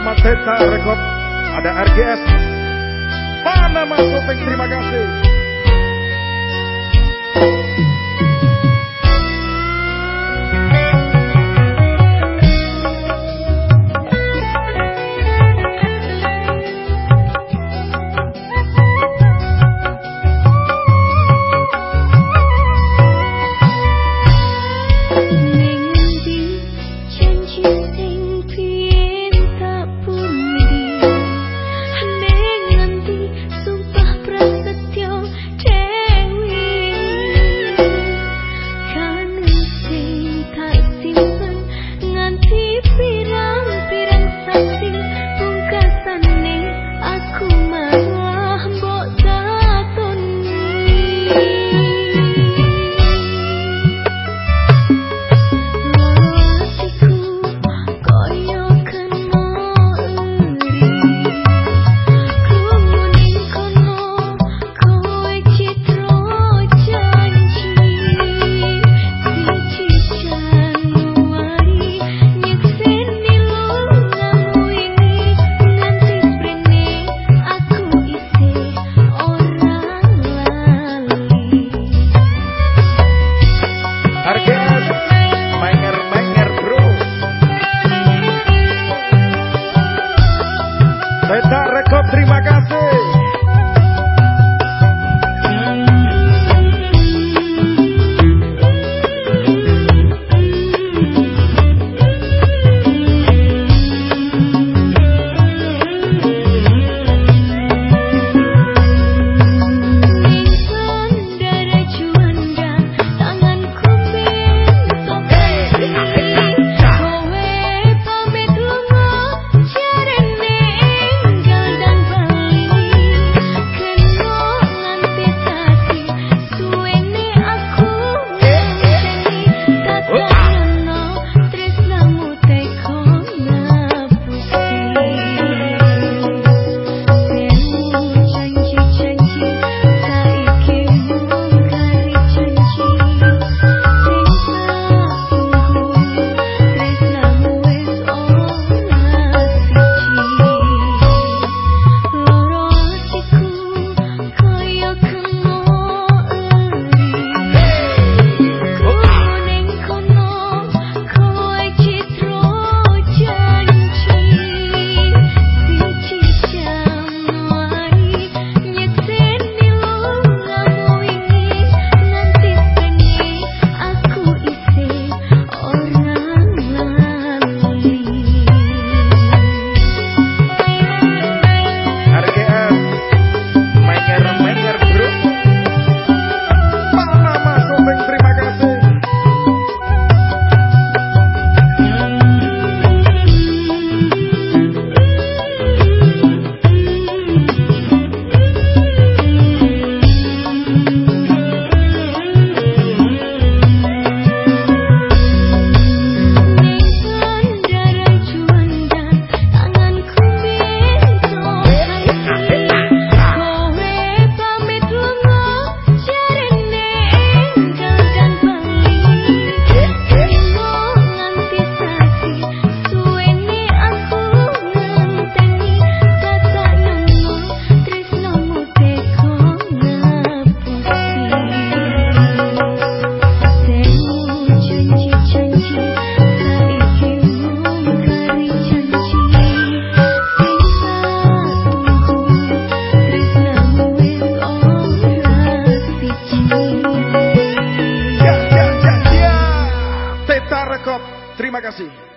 bersama Teta Rekod ada RGS Panama Sopeng terima kasih Terima kasih.